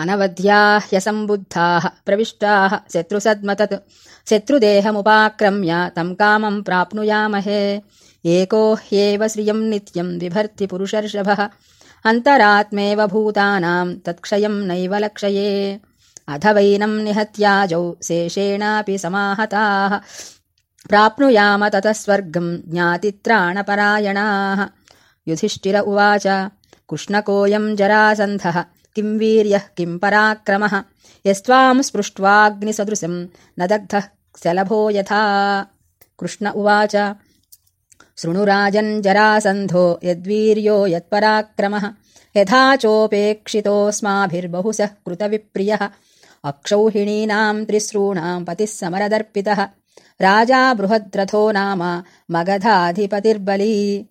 अनवध्याह्यसम्बुद्धाः प्रविष्टाः। शत्रुसद्मतत्। शत्रुदेहमुपाक्रम्य तम् कामम् प्राप्नुयामहे। एको ह्येव श्रियम् नित्यम् बिभर्ति पुरुषर्षभः। अन्तरात्मेव भूतानाम् तत्क्षयम् नैव लक्षये। अथ वैनम् निहत्याजौ शेषेणापि समाहताः। प्राप्नुयाम ततः स्वर्गम् ज्ञातित्राणपरायणाः। युधिष्ठिर उवाच कृष्णकोऽयम् जरासन्धः किम् वीर्यः किम् पराक्रमः? यस्त्वाम् स्पृष्ट्वाग्निसदृशम् न दग्धः शलभो यथा। कृष्ण उवाच शृणुराजन् जरासन्धो यद्वीर्यो यत्पराक्रमः। यथा चोपेक्षितोऽस्माभिर्बहुशः कृतविप्रियः। अक्षौहिणीनाम् त्रिसॄणाम् पतिः समरदर्पितः। राजा बृहद्रथो नाम मगधाधिपतिर्बली